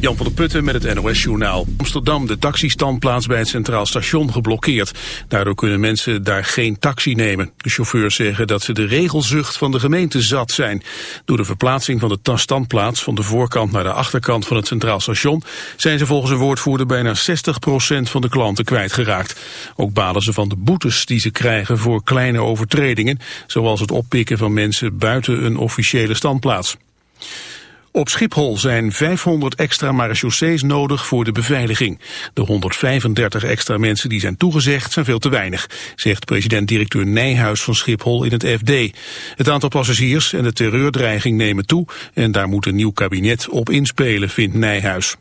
Jan van der Putten met het NOS-journaal. Amsterdam de taxistandplaats bij het Centraal Station geblokkeerd. Daardoor kunnen mensen daar geen taxi nemen. De chauffeurs zeggen dat ze de regelzucht van de gemeente zat zijn. Door de verplaatsing van de standplaats van de voorkant naar de achterkant van het Centraal Station... zijn ze volgens een woordvoerder bijna 60% van de klanten kwijtgeraakt. Ook balen ze van de boetes die ze krijgen voor kleine overtredingen... zoals het oppikken van mensen buiten een officiële standplaats. Op Schiphol zijn 500 extra marechaussees nodig voor de beveiliging. De 135 extra mensen die zijn toegezegd zijn veel te weinig, zegt president-directeur Nijhuis van Schiphol in het FD. Het aantal passagiers en de terreurdreiging nemen toe en daar moet een nieuw kabinet op inspelen, vindt Nijhuis.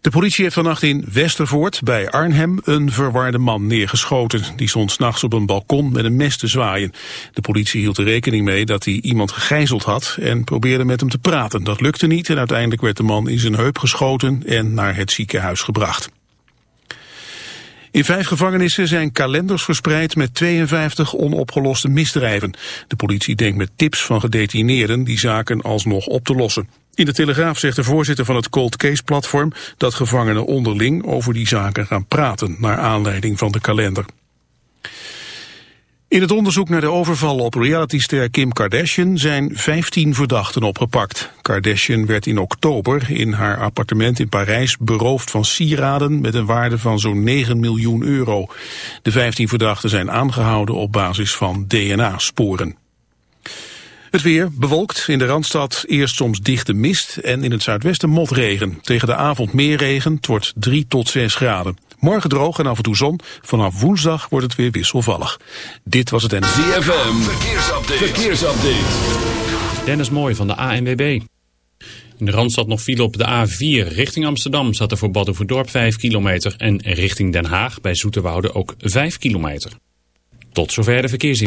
De politie heeft vannacht in Westervoort bij Arnhem een verwarde man neergeschoten. Die stond s'nachts op een balkon met een mes te zwaaien. De politie hield er rekening mee dat hij iemand gegijzeld had en probeerde met hem te praten. Dat lukte niet en uiteindelijk werd de man in zijn heup geschoten en naar het ziekenhuis gebracht. In vijf gevangenissen zijn kalenders verspreid met 52 onopgeloste misdrijven. De politie denkt met tips van gedetineerden die zaken alsnog op te lossen. In de Telegraaf zegt de voorzitter van het Cold Case Platform dat gevangenen onderling over die zaken gaan praten naar aanleiding van de kalender. In het onderzoek naar de overval op realityster Kim Kardashian zijn 15 verdachten opgepakt. Kardashian werd in oktober in haar appartement in Parijs beroofd van sieraden met een waarde van zo'n 9 miljoen euro. De 15 verdachten zijn aangehouden op basis van DNA-sporen. Het weer bewolkt, in de Randstad eerst soms dichte mist en in het zuidwesten motregen. Tegen de avond meer regen, het wordt 3 tot 6 graden. Morgen droog en af en toe zon. Vanaf woensdag wordt het weer wisselvallig. Dit was het en... ZFM, verkeersupdate. verkeersupdate. Dennis Mooi van de ANWB. In de Randstad nog file op de A4 richting Amsterdam zat er voor Badhoevedorp 5 kilometer. En richting Den Haag bij Zoeterwoude ook 5 kilometer. Tot zover de verkeersin.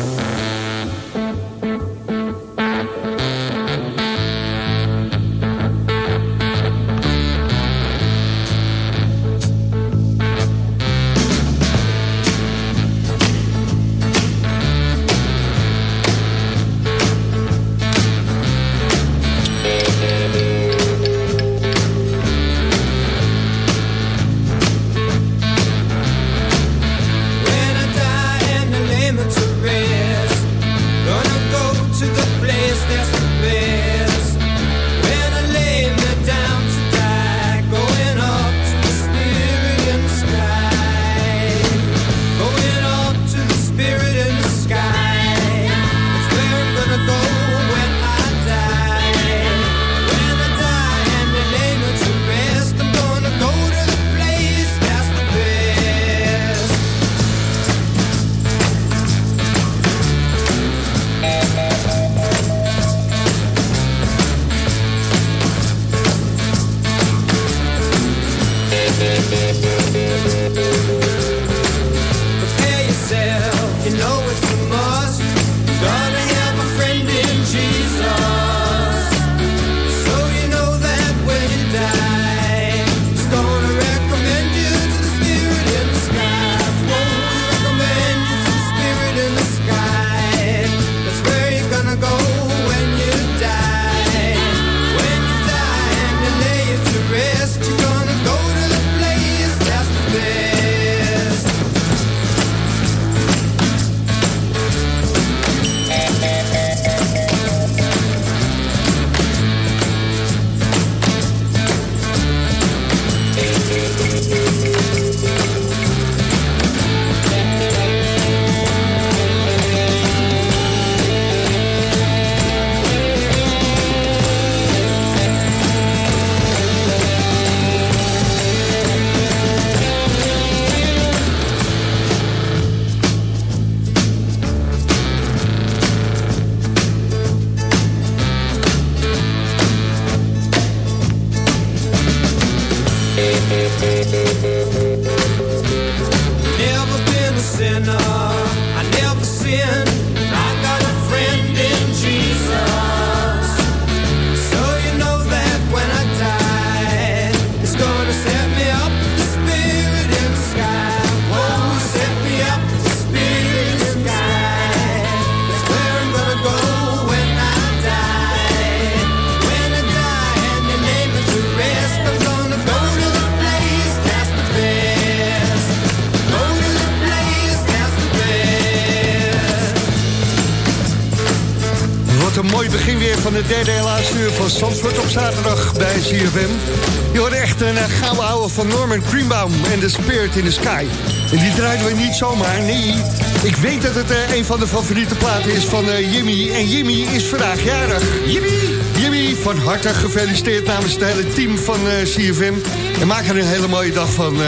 Van Norman Greenbaum en The Spirit in the Sky. En die draaien we niet zomaar, nee. Ik weet dat het eh, een van de favoriete platen is van eh, Jimmy. En Jimmy is vandaag jarig. Jimmy! Jimmy, van harte gefeliciteerd namens het hele team van eh, CFM. En maak er een hele mooie dag van.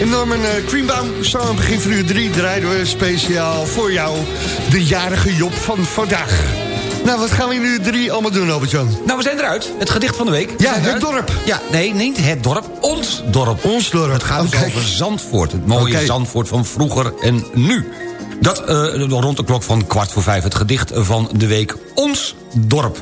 en Norman Greenbaum, zo aan het begin van uur drie draaiden we speciaal voor jou de jarige Job van vandaag. Nou, wat gaan we in uur drie allemaal doen, Albert-Jan? Nou, we zijn eruit. Het gedicht van de week. We Ja, het dorp. Ja, nee, niet het dorp. Ons dorp. Ons dorp. Het gaat dus over Zandvoort. Het mooie. Zandvoort van vroeger en nu. Dat eh, rond de klok van kwart voor vijf. Het gedicht van de week. Ons dorp.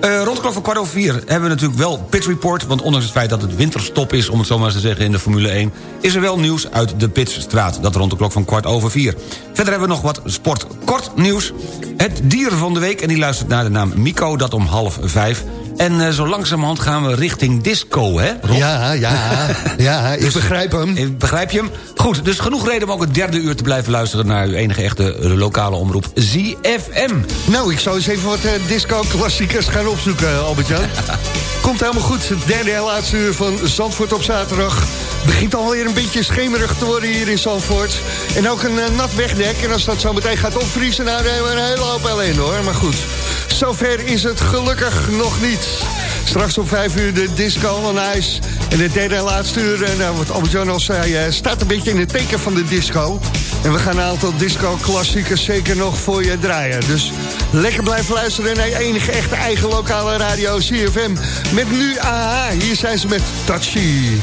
Eh, rond de klok van kwart over vier hebben we natuurlijk wel Pit Report... want ondanks het feit dat het winterstop is, om het zo maar eens te zeggen... in de Formule 1, is er wel nieuws uit de Pitstraat. Dat rond de klok van kwart over vier. Verder hebben we nog wat sport kort nieuws. Het dier van de week, en die luistert naar de naam Mico, dat om half vijf. En eh, zo langzamerhand gaan we richting disco, hè, Rob? Ja, ja, ja, ik Dus- begrijp hem. Begrijp je hem? Goed, dus genoeg reden om ook het derde uur te blijven luisteren... naar uw enige echte lokale omroep ZFM. Nou, ik zou eens even wat eh, disco-klassiekers gaan opzoeken, Albert-Jan. Komt helemaal goed. Het derde en laatste uur van Zandvoort op zaterdag. Begint alweer een beetje schemerig te worden hier in Zandvoort. En ook een eh, nat wegdek. En als dat zo meteen gaat opvriezen, nou, dan hebben we een hele hoop ellende hoor. Maar goed, zover is het gelukkig nog niet. Straks om vijf uur de disco on ice. En het derde en laatste uur, eh, nou, wat Albert-Jan al zei... eh, staat een beetje in het teken van de disco. En we gaan een aantal disco-klassiekers zeker nog voor je draaien. Dus lekker blijven luisteren naar je enige echte eigen lokale radio CFM. Met nu AHA, hier zijn ze met Touchy.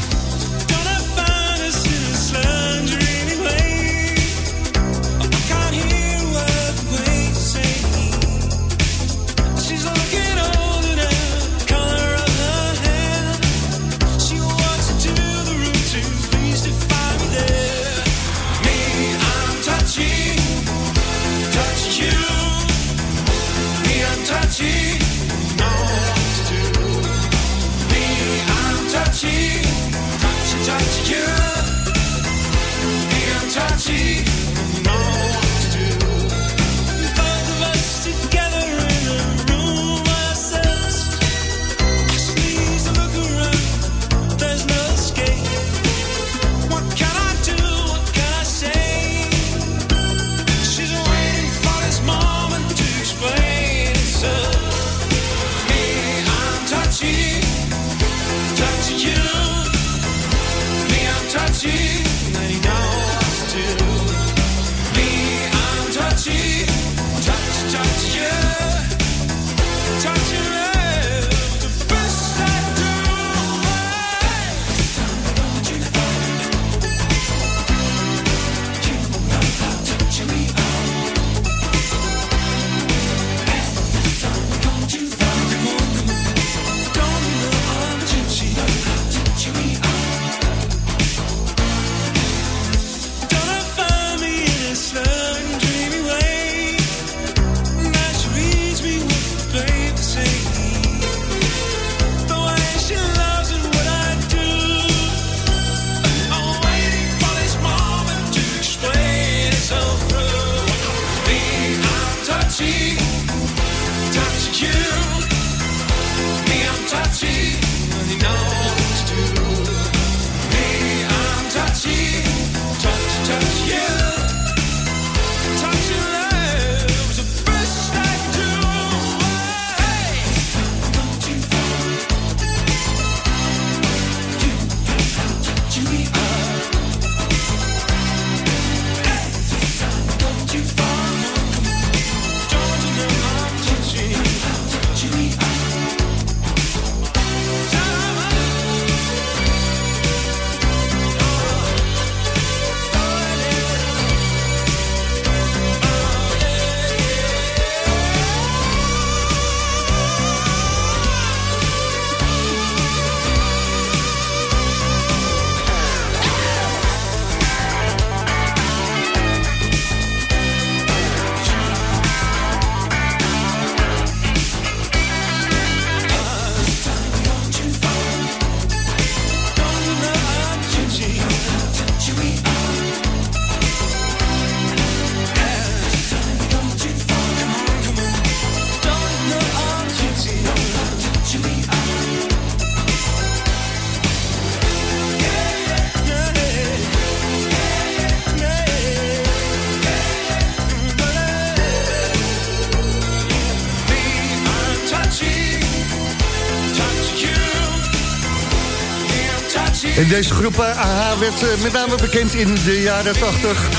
Deze groep AH werd eh, met name bekend in de jaren 80.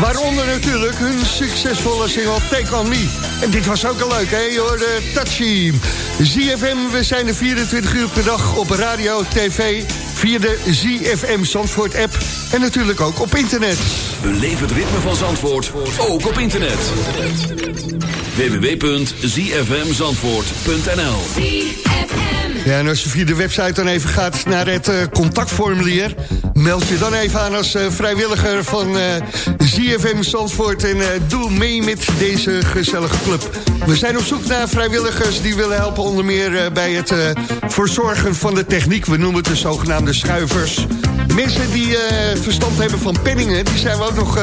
Waaronder natuurlijk hun succesvolle single Take On Me. En dit was ook al leuk, hè? Je hoorde Touchy. ZFM, we zijn er 24 uur per dag op radio, tv... via de ZFM Zandvoort app en natuurlijk ook op internet. Beleef het ritme van Zandvoort, ook op internet. www.zfmzandvoort.nl Ja, en als je via de website dan even gaat naar het eh, contactformulier... meld je dan even aan als eh, vrijwilliger van eh, ZFM Zandvoort... en doe mee met deze gezellige club. We zijn op zoek naar vrijwilligers die willen helpen... onder meer bij het verzorgen van de techniek. We noemen het de zogenaamde schuivers. Mensen die verstand hebben van penningen... die zijn we ook nog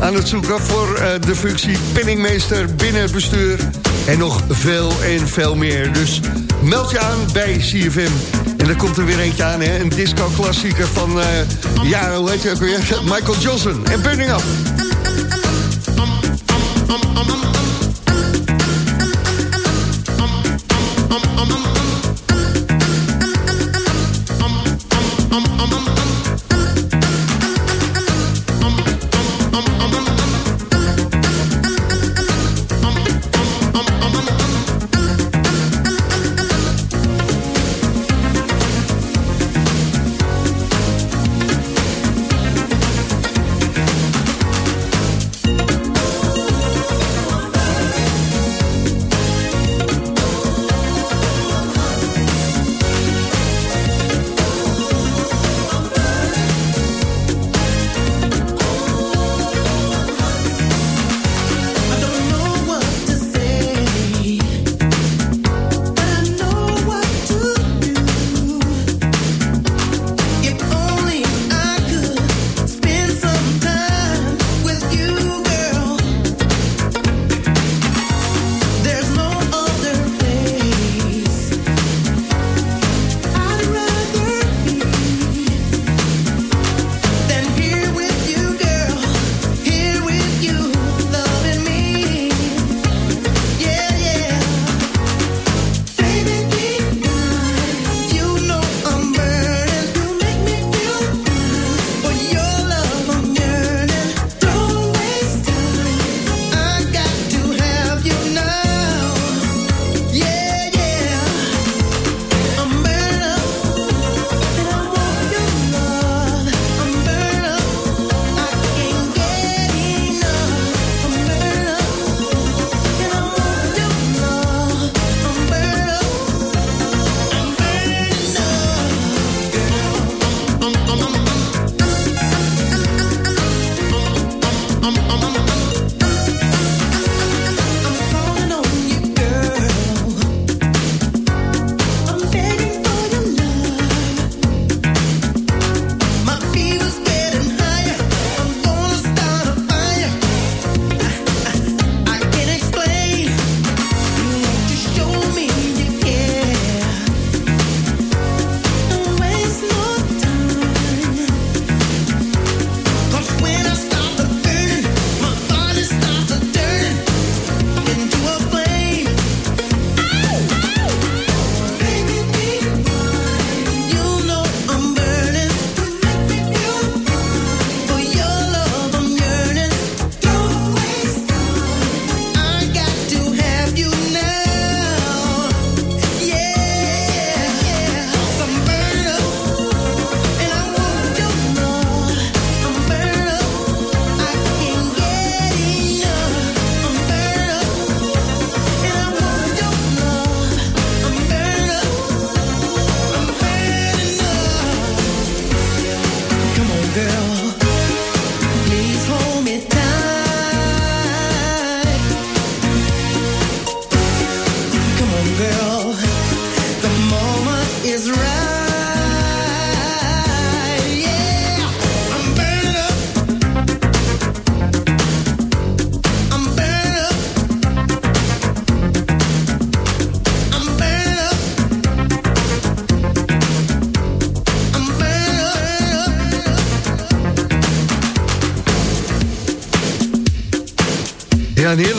aan het zoeken voor de functie penningmeester binnen het bestuur... En nog veel en veel meer. Dus meld je aan bij CFM. En dan komt er weer eentje aan, hè? een disco-klassieker van... eh, ja, hoe je? Michael Johnson en Burning Up.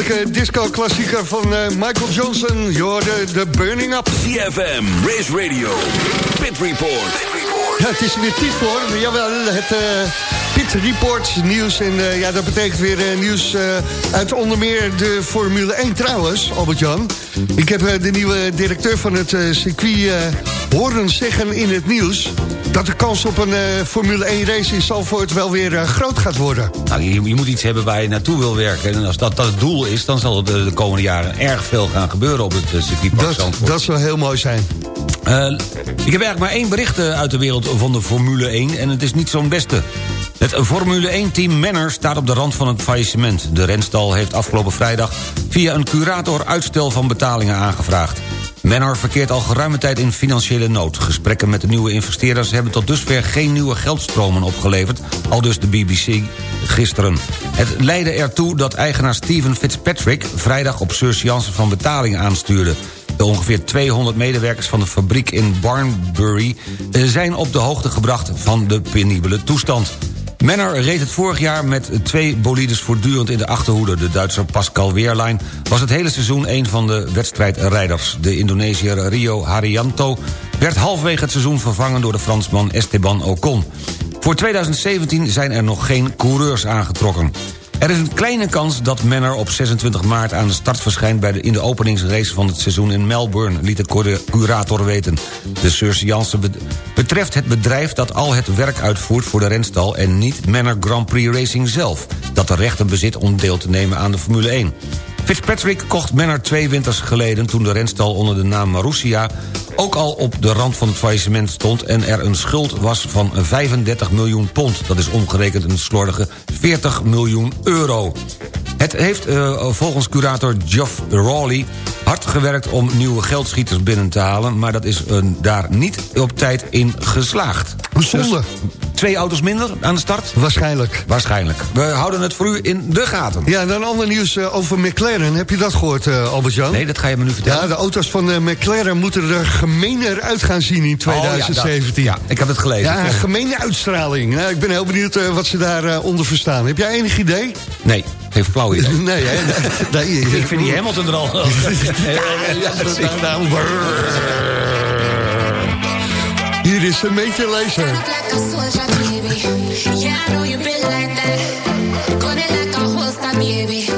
Heerlijke disco-klassieker van eh, Michael Johnson. Je de Burning Up. CFM, Race Radio, Pit Report. Ja, het is er weer tijd voor. Jawel, het Report nieuws. En eh, ja, dat betekent weer eh, nieuws eh, uit onder meer de Formule 1 trouwens, Albert-Jan. Ik heb de nieuwe directeur van het circuit horen zeggen in het nieuws... dat de kans op een Formule 1 race in Zalvoort wel weer groot gaat worden. Nou, je, je moet iets hebben waar je naartoe wil werken. En als dat, dat het doel is, dan zal er de, de komende jaren erg veel gaan gebeuren op het circuitpark Dat, Zandvoort. dat zou heel mooi zijn. Ik heb eigenlijk maar één bericht uit de wereld van de Formule 1... en het is niet zo'n beste. Het Formule 1-team Manor staat op de rand van het faillissement. De renstal heeft afgelopen vrijdag via een curator uitstel van betalingen aangevraagd. Manor verkeert al geruime tijd in financiële nood. Gesprekken met de nieuwe investeerders hebben tot dusver geen nieuwe geldstromen opgeleverd, al dus de BBC gisteren. Het leidde ertoe dat eigenaar Steven Fitzpatrick vrijdag op surseance van betalingen aanstuurde. De ongeveer 200 medewerkers van de fabriek in Barnbury... eh, zijn op de hoogte gebracht van de penibele toestand. Manor reed het vorig jaar met twee bolides voortdurend in de achterhoede. De Duitser Pascal Wehrlein was het hele seizoen een van de wedstrijdrijders. De Indonesiër Rio Haryanto werd halfwege het seizoen vervangen... door de Fransman Esteban Ocon. Voor 2017 zijn er nog geen coureurs aangetrokken. Er is een kleine kans dat Manor op 26 maart aan de start verschijnt... Bij de, in de openingsrace van het seizoen in Melbourne, liet de cura- curator weten. De surseance be- betreft het bedrijf dat al het werk uitvoert voor de renstal... en niet Manor Grand Prix Racing zelf... dat de rechten bezit om deel te nemen aan de Formule 1. Fitzpatrick kocht Manor twee winters geleden... toen de renstal onder de naam Marussia ook al op de rand van het faillissement stond... en er een schuld was van 35 miljoen pond. Dat is omgerekend een slordige 40 miljoen euro. Het heeft eh, volgens curator Geoff Rawley hard gewerkt om nieuwe geldschieters binnen te halen... maar dat is eh, daar niet op tijd in geslaagd. Zonde. Dus twee auto's minder aan de start? Waarschijnlijk. Waarschijnlijk. We houden het voor u in de gaten. Ja, dan ander nieuws eh, over McLaren. Heb je dat gehoord, eh, Albert-Jan? Nee, dat ga je me nu vertellen. Ja, de auto's van eh, McLaren moeten er gemeener uit gaan zien in Oh, ja, 2017. dat- ja, ik had het gelezen. Ja, gemene uitstraling. Nou, ik ben heel benieuwd wat ze daaronder onder verstaan. Heb jij enig idee? Nee, geen flauw idee. Nee, hè? Nee, nee, Ik vind die Hamilton er al... Hier is een beetje laser. Yeah, I know you been like that. Got it like a holster, baby.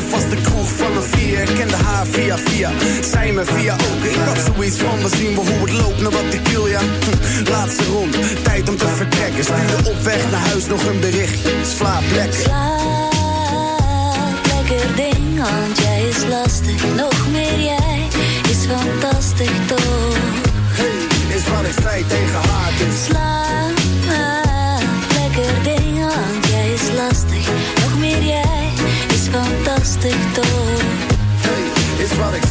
De vaste kroeg van een vier. Ik kende haar via via, zij me via ook. Ik had zoiets van, we zien wel hoe het loopt, naar wat ik wil, ja. Hm, Laatste rond, tijd om te vertrekken. Stuurde op weg naar huis nog een berichtje. Slaap lekker. Slaap lekker ding, want jij is lastig. Nog meer jij is fantastisch toch. Hey, is wat ik zei tegen haar,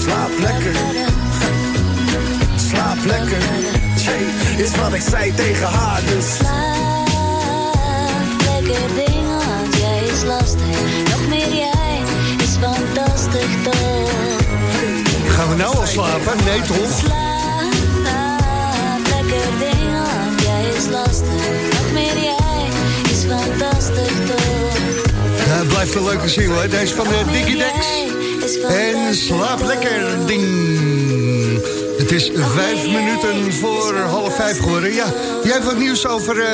Slaap lekker. Slaap lekker. Jay, is wat ik zei tegen haar, dus. Slaap lekker ding, want jij is lastig. Nog meer jij is fantastisch toch. Gaan we nou al slapen? Nee, toch? Slaap lekker ding, want jij is lastig. Nog meer jij is fantastisch toch. Ja, het blijft een leuke single, hè? Deze van de Diggy Dex. En slaap lekker, ding. Het is vijf minuten voor half vijf geworden. Ja, jij hebt wat nieuws over eh,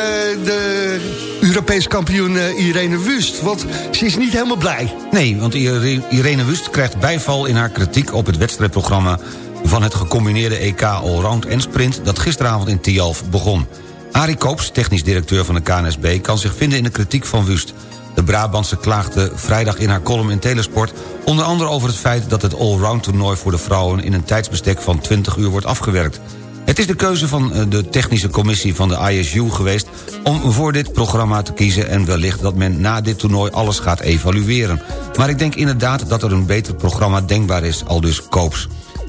de Europees kampioen eh, Irene Wust. Want ze is niet helemaal blij. Nee, want Ire- Irene Wust krijgt bijval in haar kritiek op het wedstrijdprogramma van het gecombineerde EK Allround en Sprint dat gisteravond in Tialf begon. Arie Koops, technisch directeur van de KNSB, kan zich vinden in de kritiek van Wust. De Brabantse klaagde vrijdag in haar column in Telesport... onder andere over het feit dat het allround toernooi voor de vrouwen... in een tijdsbestek van 20 uur wordt afgewerkt. Het is de keuze van eh, de technische commissie van de ISU geweest... om voor dit programma te kiezen en wellicht dat men na dit toernooi alles gaat evalueren. Maar ik denk inderdaad dat er een beter programma denkbaar is, al dus Koops.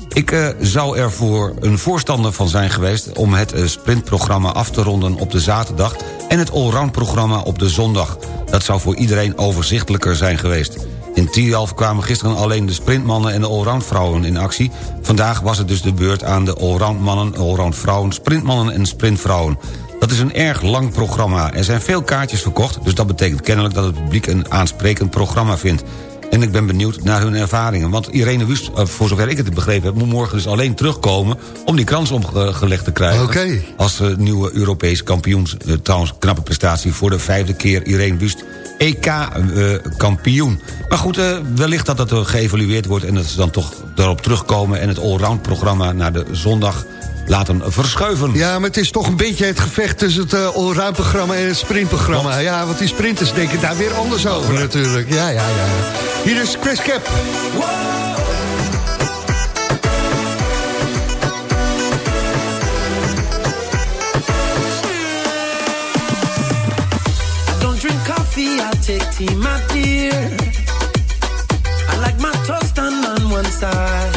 Ik eh, zou er voor een voorstander van zijn geweest... om het eh, sprintprogramma af te ronden op de zaterdag... en het allround-programma op de zondag. Dat zou voor iedereen overzichtelijker zijn geweest. In Tialf kwamen gisteren alleen de sprintmannen en de allround-vrouwen in actie. Vandaag was het dus de beurt aan de allround-mannen, allround-vrouwen... sprintmannen en sprintvrouwen. Dat is een erg lang programma. Er zijn veel kaartjes verkocht, dus dat betekent kennelijk... dat het publiek een aansprekend programma vindt. En ik ben benieuwd naar hun ervaringen. Want Irene Wust, eh, voor zover ik het begrepen heb... moet morgen dus alleen terugkomen om die krans omgelegd te krijgen. Oké. Als eh, nieuwe Europees kampioens. Eh, trouwens, knappe prestatie voor de vijfde keer Irene Wust EK-kampioen. maar goed, wellicht dat dat geëvalueerd wordt... en dat ze dan toch daarop terugkomen... en het allround-programma naar de zondag laten verschuiven. Ja, maar het is toch een beetje het gevecht tussen het uh, allround-programma en het sprintprogramma. Ja, want die sprinters denken daar weer anders over natuurlijk. Ja, ja, ja. Hier is Chris Cap. I don't drink coffee, I take tea, my dear. I like my toast done on one side.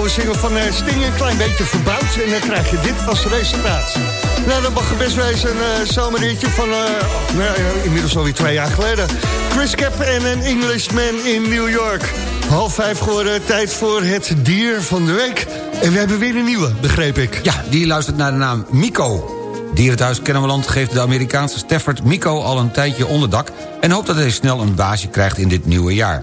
oude single van eh, Sting een klein beetje verbouwd. En dan krijg je dit als resultaat. Nou, dat mag best wel eens een uh, zomerritje van... eh, nou, inmiddels alweer twee jaar geleden. Chris Cap en een Englishman in New York. Half vijf geworden, tijd voor het dier van de week. En we hebben weer een nieuwe, begreep ik. Ja, die luistert naar de naam Miko. Dierenthuis Kennemerland geeft de Amerikaanse Stafford Miko al een tijdje onderdak... en hoopt dat hij snel een baasje krijgt in dit nieuwe jaar.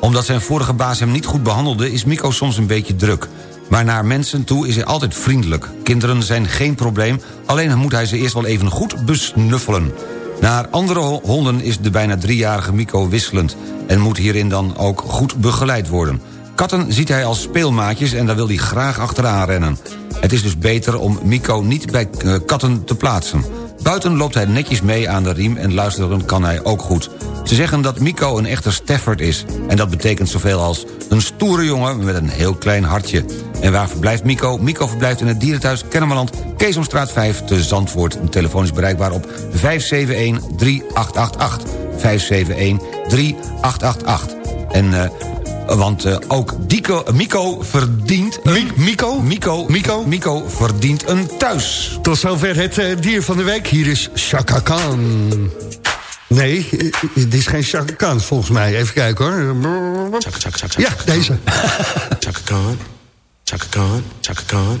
Omdat zijn vorige baas hem niet goed behandelde... is Miko soms een beetje druk. Maar naar mensen toe is hij altijd vriendelijk. Kinderen zijn geen probleem, alleen moet hij ze eerst wel even goed besnuffelen. Naar andere ho- honden is de bijna driejarige Miko wisselend... en moet hierin dan ook goed begeleid worden. Katten ziet hij als speelmaatjes en daar wil hij graag achteraan rennen. Het is dus beter om Miko niet bij eh, katten te plaatsen. Buiten loopt hij netjes mee aan de riem en luisteren kan hij ook goed. Ze zeggen dat Miko een echte Stafford is. En dat betekent zoveel als een stoere jongen met een heel klein hartje. En waar verblijft Miko? Miko verblijft in het dierenthuis Kennemerland... Keesomstraat 5 te Zandvoort. Een telefoon is bereikbaar op 571-3888. 571-3888. En... eh, want eh, ook Dico, Miko verdient... Een, Miko? Miko? Miko? Miko verdient een thuis. Tot zover het eh, dier van de week. Hier is Chaka Khan. Nee, eh, dit is geen Chaka Khan volgens mij. Even kijken hoor. Ja, deze. Chaka Khan, Chaka Khan, Chaka Khan.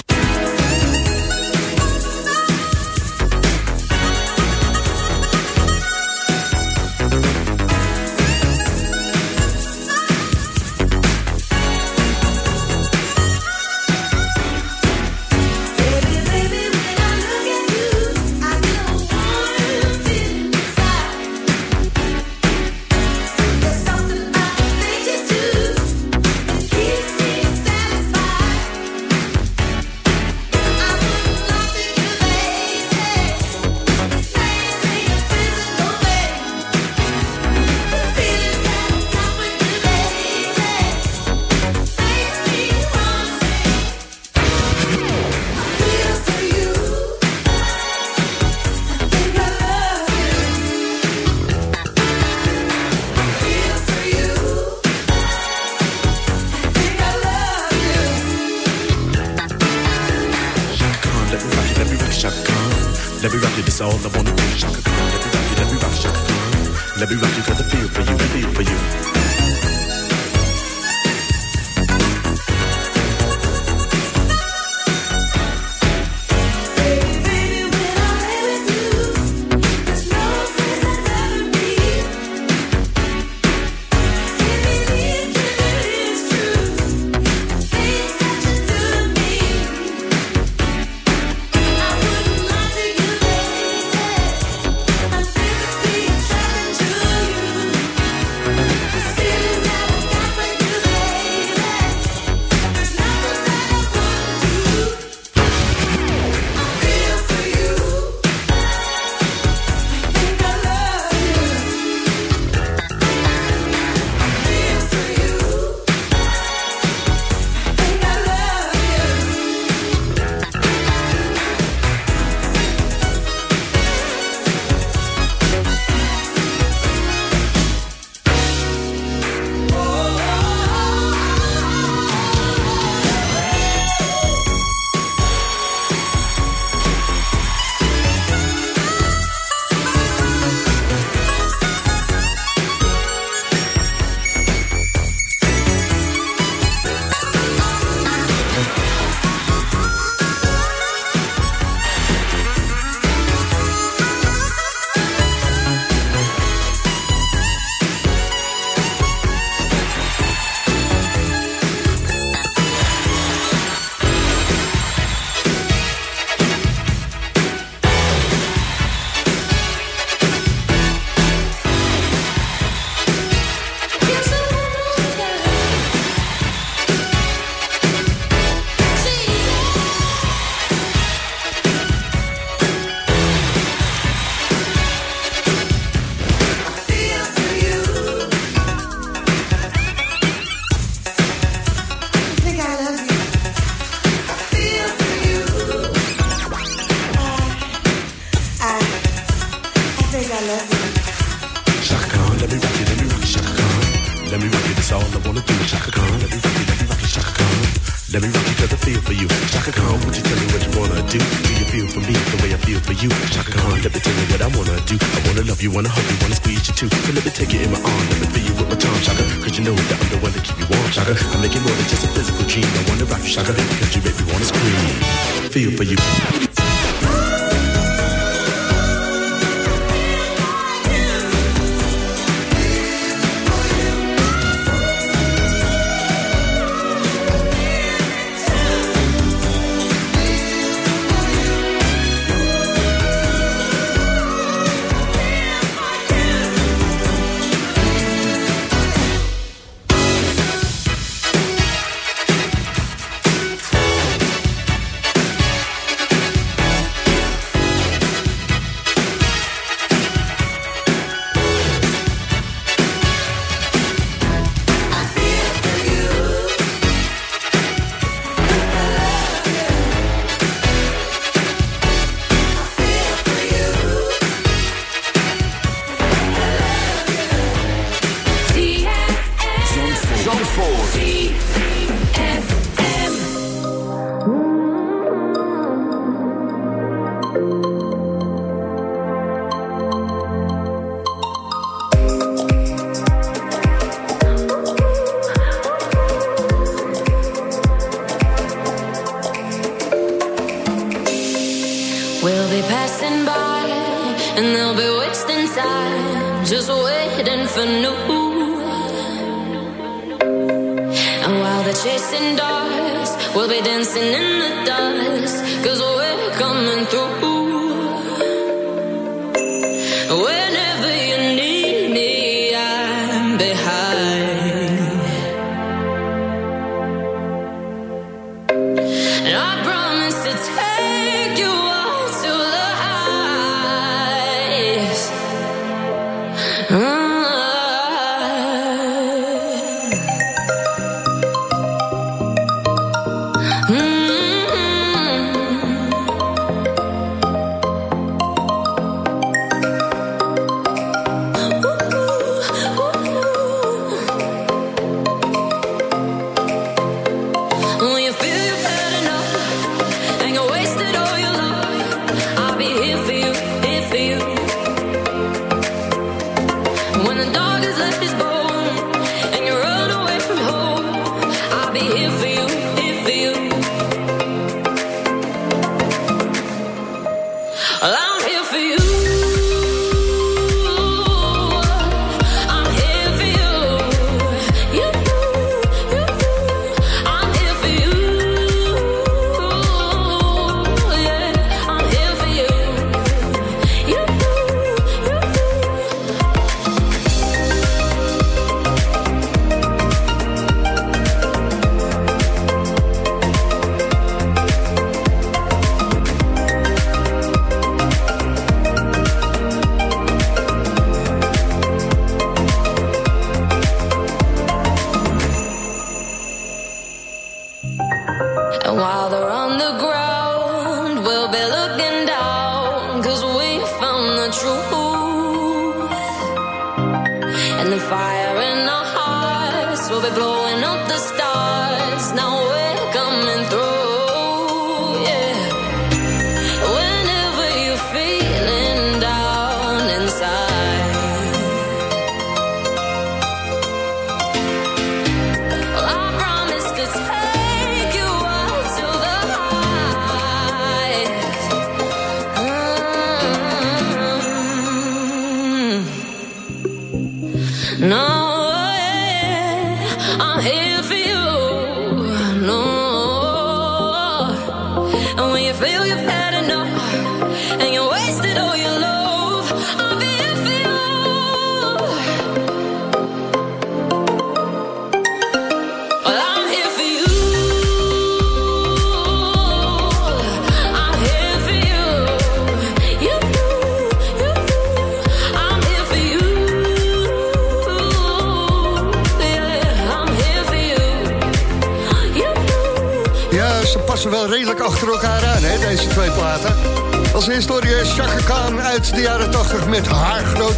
The way I feel for you? Shaka Khan, let me tell you what I wanna do. I wanna love you, wanna hug you, wanna squeeze you too. So let me take you in my arm, let me feel you with my tongue, Shaka. Cause you know that I'm the one to keep you warm, Shaka. I'm making more than just a physical dream. I wanna rock you, Shaka, cause you make me wanna scream. Feel for you.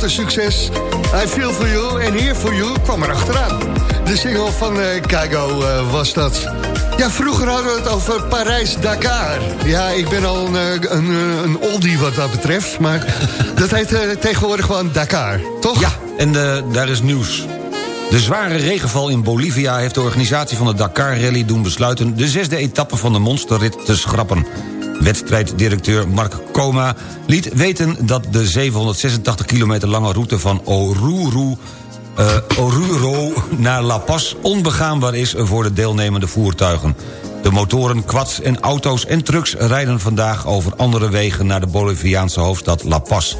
Succes. I Feel For You en Here For You kwam er achteraan. De single van eh, was dat. Ja, vroeger hadden we het over Parijs-Dakar. Ja, ik ben al een, eh, een, een oldie wat dat betreft, maar dat heet tegenwoordig gewoon Dakar, toch? Ja, en daar is nieuws. De zware regenval in Bolivia heeft de organisatie van de Dakar Rally doen besluiten... de zesde etappe van de monsterrit te schrappen. Wedstrijddirecteur Mark Coma liet weten dat de 786 kilometer lange route van Oruro... eh, Oruro naar La Paz onbegaanbaar is voor de deelnemende voertuigen. De motoren, quads en auto's en trucks rijden vandaag over andere wegen... naar de Boliviaanse hoofdstad La Paz.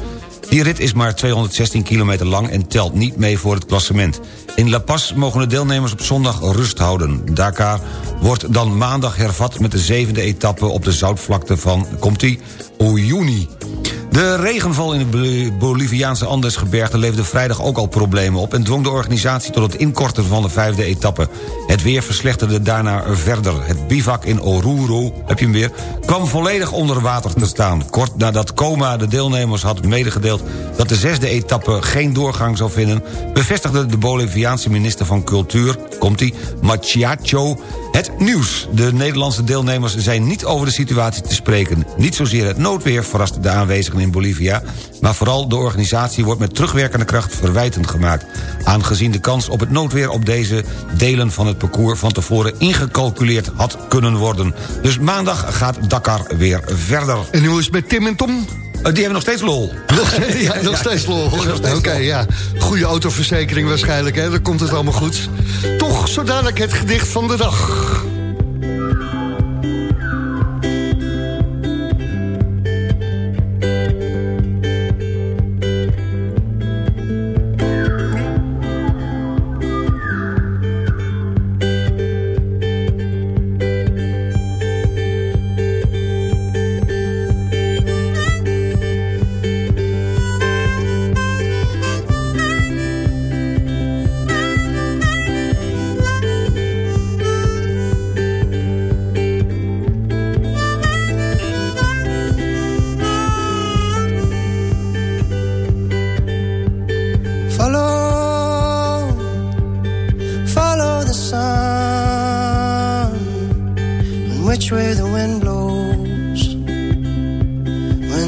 Die rit is maar 216 kilometer lang en telt niet mee voor het klassement. In La Paz mogen de deelnemers op zondag rust houden. Dakar wordt dan maandag hervat met de zevende etappe... op de zoutvlakte van, komt-ie, Uyuni. De regenval in Bol- Boliviaanse Andesgebergte leverde vrijdag ook al problemen op... en dwong de organisatie tot het inkorten van de vijfde etappe. Het weer verslechterde daarna verder. Het bivak in Oruro, heb je hem weer, kwam volledig onder water te staan. Kort nadat Coma de deelnemers had medegedeeld... dat de zesde etappe geen doorgang zou vinden... bevestigde de Boliviaanse minister van Cultuur, komt-ie, Machiacho... het nieuws. De Nederlandse deelnemers zijn niet over de situatie te spreken. Niet zozeer het noodweer verrast de aanwezigen in Bolivia... maar vooral de organisatie wordt met terugwerkende kracht verwijtend gemaakt. Aangezien de kans op het noodweer op deze delen van het parcours... van tevoren ingecalculeerd had kunnen worden. Dus maandag gaat Dakar weer verder. En hoe is het met Tim en Tom? die hebben nog steeds lol. Nog steeds, ja, nog steeds lol. Oké, ja. Goede autoverzekering waarschijnlijk, hè. Dan komt het allemaal goed. Toch zo dadelijk het gedicht van de dag.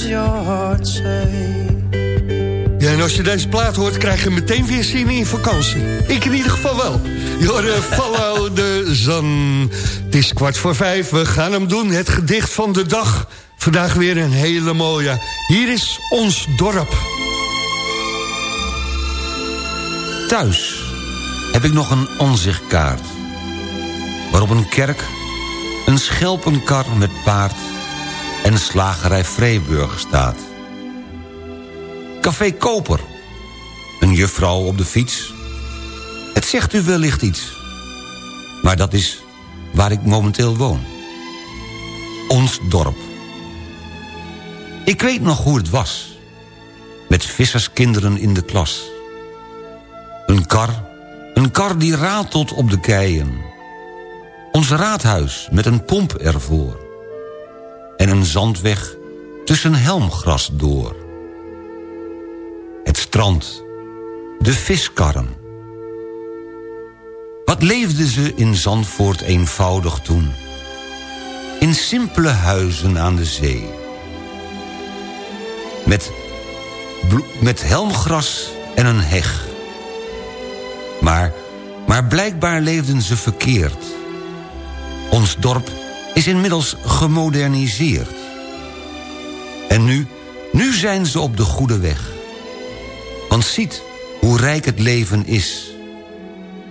Does your heart say? Ja, en als je deze plaat hoort, krijg je meteen weer zin in vakantie. Ik in ieder geval wel. Hoort eh, Follow the Sun. Het is kwart voor vijf, we gaan hem doen. Het gedicht van de dag. Vandaag weer een hele mooie. Hier is ons dorp. Thuis heb ik nog een onzichtkaart. Waarop een kerk, een schelpenkar met paard... en slagerij Vreeburg staat. Café Koper, een juffrouw op de fiets. Het zegt u wellicht iets. Maar dat is waar ik momenteel woon. Ons dorp. Ik weet nog hoe het was. Met visserskinderen in de klas. Een kar, een kar die ratelt op de keien. Ons raadhuis met een pomp ervoor. En een zandweg tussen helmgras door. Het strand, de viskarren. Wat leefden ze in Zandvoort eenvoudig toen. In simpele huizen aan de zee. Met, met helmgras en een heg. Maar, maar blijkbaar leefden ze verkeerd. Ons dorp is inmiddels gemoderniseerd. En nu, nu zijn ze op de goede weg. Want ziet hoe rijk het leven is.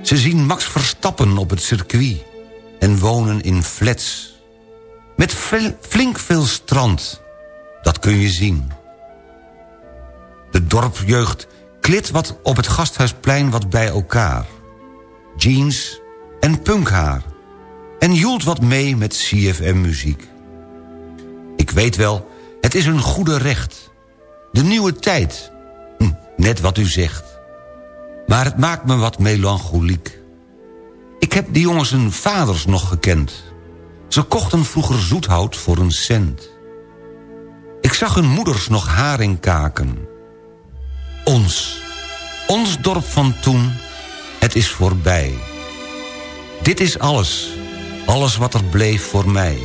Ze zien Max Verstappen op het circuit... en wonen in flats. Met fl- flink veel strand, dat kun je zien. De dorpjeugd klit wat op het gasthuisplein wat bij elkaar. Jeans en punkhaar. En joelt wat mee met CFM-muziek. Ik weet wel, het is een goede recht. De nieuwe tijd. Hm, net wat u zegt. Maar het maakt me wat melancholiek. Ik heb die jongens hun vaders nog gekend. Ze kochten vroeger zoethout voor een cent. Ik zag hun moeders nog haring kaken. Ons, ons dorp van toen, het is voorbij. Dit is alles, alles wat er bleef voor mij.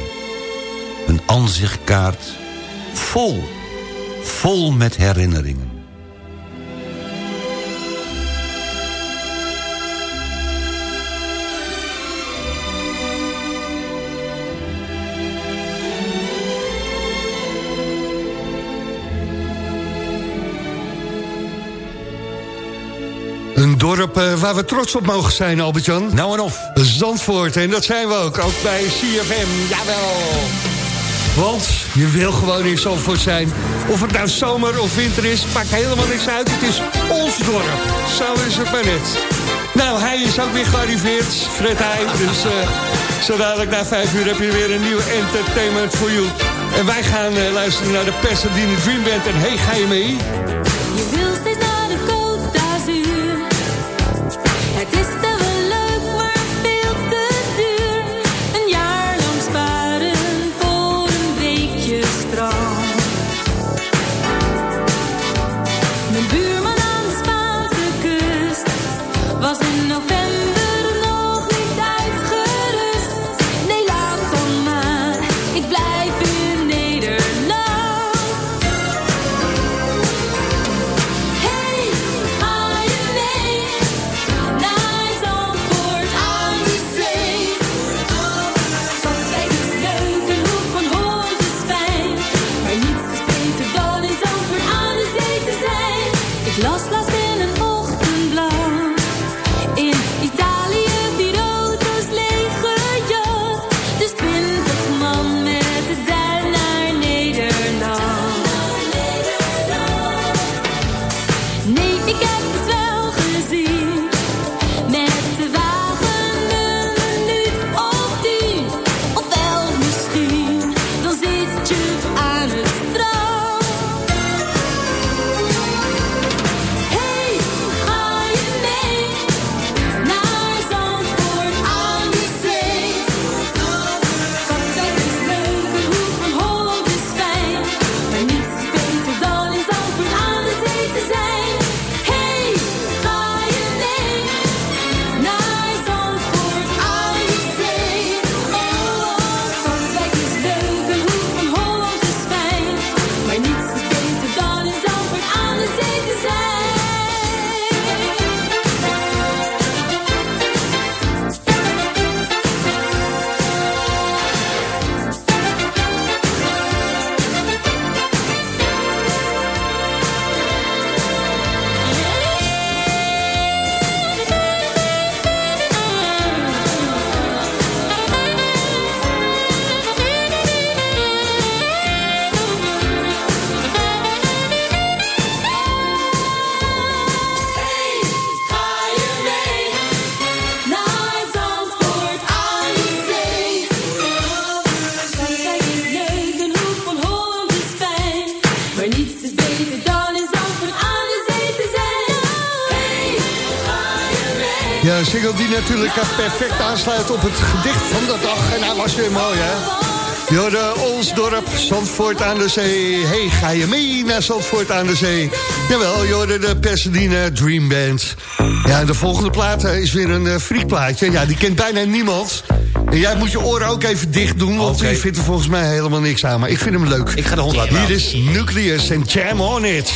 Een aanzichtkaart, vol, vol met herinneringen. Dorp eh, waar we trots op mogen zijn, Albert-Jan. Nou en of. Zandvoort, en dat zijn we ook. Ook bij CFM, jawel. Want je wil gewoon in Zandvoort zijn. Of het nou zomer of winter is, maakt helemaal niks uit. Het is ons dorp. Zo is het maar net. Nou, hij is ook weer gearriveerd, Fred Heij. Dus eh zo dadelijk na vijf uur heb je weer een nieuwe entertainment voor you. En wij gaan eh, luisteren naar de Pasadena Dream Band. En hey, ga je mee? natuurlijk eh, perfect aansluit op het gedicht van de dag. En hij was weer mooi, hè? Jorde, ons dorp, Zandvoort aan de zee. Hey, ga je mee naar Zandvoort aan de zee? Jawel, Jorde, de Pasadena Dream Band. Ja, de volgende plaat eh, is weer een friek friekplaatje. Ja, die kent bijna niemand. En jij moet je oren ook even dicht doen, want die vindt er volgens mij helemaal niks aan. Maar ik vind hem leuk. Ik ga de hond laten Hier is Nucleus en Jam On It.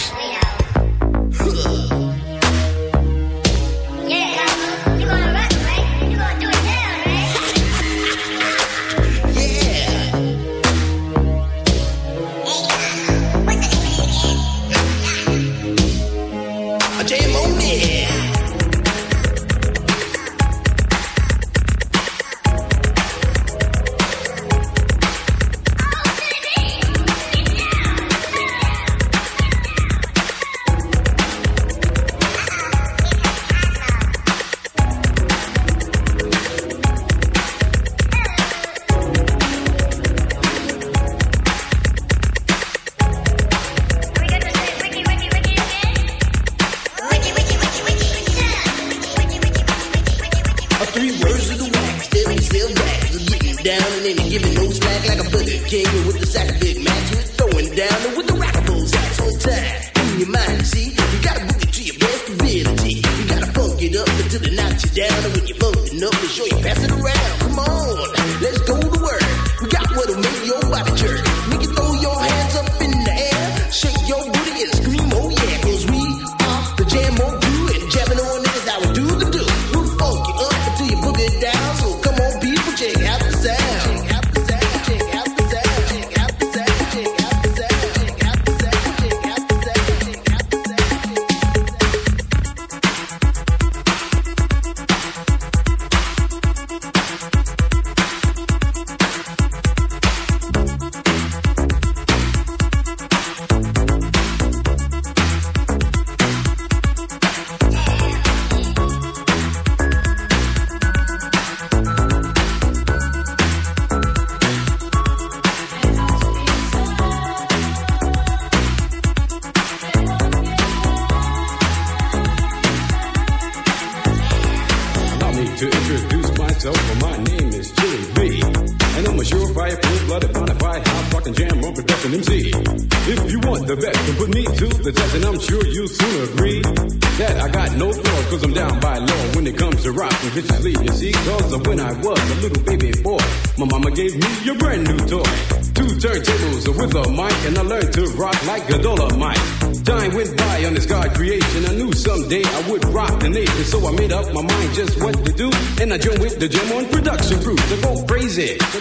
down and ain't giving no slack like a buddy king with the sack of Big Macs. We're throwing down and with the rockables out on time. In your mind, see, you gotta book it to your best ability. You gotta funk it up until it knocks you down. And when you're funkin' up, they sure you pass it around. Come on, let's go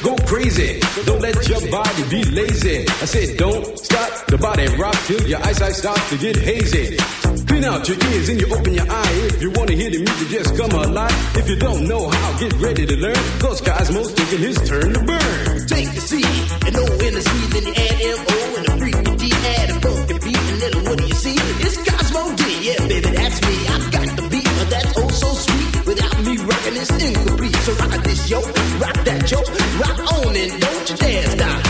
go crazy. Don't let your body be lazy. I said, don't stop the body rock till your eyesight starts to get hazy. Clean out your ears and you open your eye. If you wanna hear the music, just come alive. If you don't know how, get ready to learn. Cause Cosmo's taking his turn to burn. Take the C and O and the C, then you add M O and the freaking D, add a funky beat, and then what do you see? It's Cosmo D, yeah, baby, that's me. I've got the beat, but that's oh so sweet. Without me rocking this thing. So rock this, yo, rock that, yo, rock on and don't you dare stop.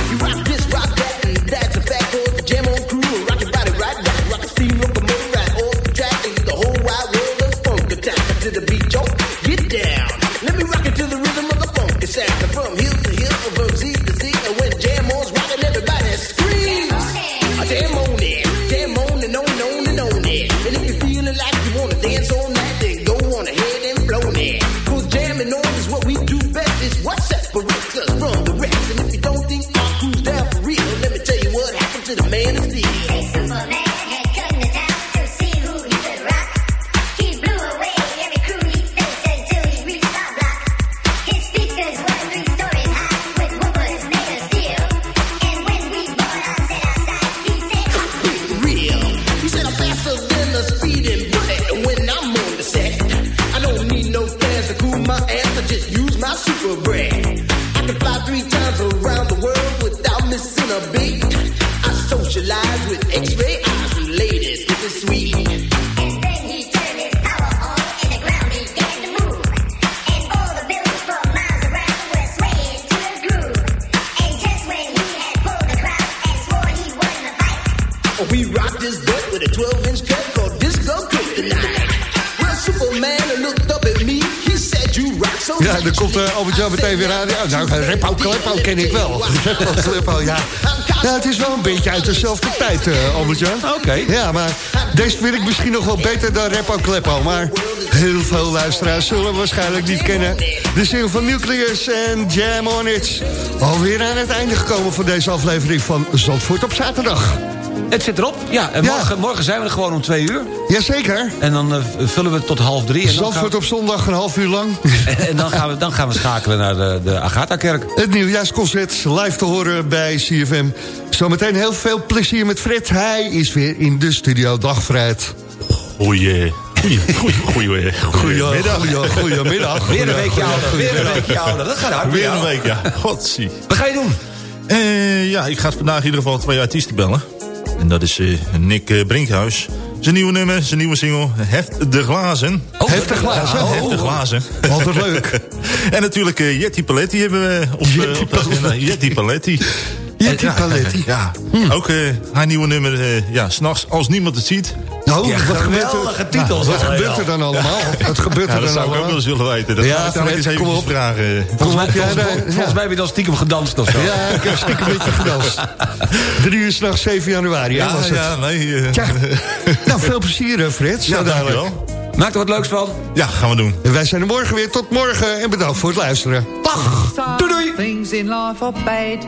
Ja, dan komt uh, Albert-Jan meteen weer aan. Ja, nou, Repo Kleppo ken ik wel. Repo Kleppo, ja. Ja, het is wel een beetje uit dezelfde tijd, uh, Albert-Jan. Oké. Ja, maar deze vind ik misschien nog wel beter dan Repo Kleppo. Maar heel veel luisteraars zullen hem waarschijnlijk niet kennen. De single van Nucleus en Jam On It. Alweer aan het einde gekomen van deze aflevering van Zandvoort op zaterdag. Het zit erop. Ja, en Ja. Morgen, morgen zijn we er gewoon om twee uur. Jazeker. En dan eh, vullen we het tot half drie. En Zandvoort op zondag een half uur lang. en dan, gaan, we, dan gaan we schakelen naar de, de Agatha-kerk. Het nieuwjaarsconcert live te horen bij CFM. Zometeen heel veel plezier met Fred. Hij is weer in de studio. Dag Fred. Goeie, goeie, goeie, goeie, Goedemiddag. Goedemiddag. Weer een weekje ouder. Weer een weekje ouder. Dat gaat hard Weer een week, ja. Godzie. Wat ga je doen? Eh, ja, ik ga vandaag in ieder geval twee artiesten bellen. En dat is eh, Nick eh, Brinkhuis. Zijn nieuwe nummer, zijn nieuwe single, Heft de Glazen. Oh, Heeft de glazen. Ja, Heft de Glazen. Altijd leuk. en natuurlijk eh, Jetty Paletti hebben we op, op de agenda. Jetty Paletti. Ja, Paletti. Ja, ook eh, haar nieuwe nummer, eh, ja, s'nachts, als niemand het ziet. Nou, Ja, wat gebeurt geweldige er, titels. wat Ja, gebeurt er dan allemaal? Wat gebeurt Ja, er dat dan zou ik ook wel allemaal? eens willen weten. Dat Ja, ga ik eens even vragen. Volgens mij, Ja, volgens, mij heb je dan stiekem gedanst of zo. Ja, ik heb stiekem een beetje gedanst. Drie uur s'nachts, 7 januari, Ja, was het. ja, nee. eh, Tja, nou, veel plezier. Zo ja, dankjewel. Maak er wat leuks van. Ja, gaan we doen. En wij zijn er morgen weer. Tot morgen en bedankt voor het luisteren. Dag. Doei doei. Things in life are bad.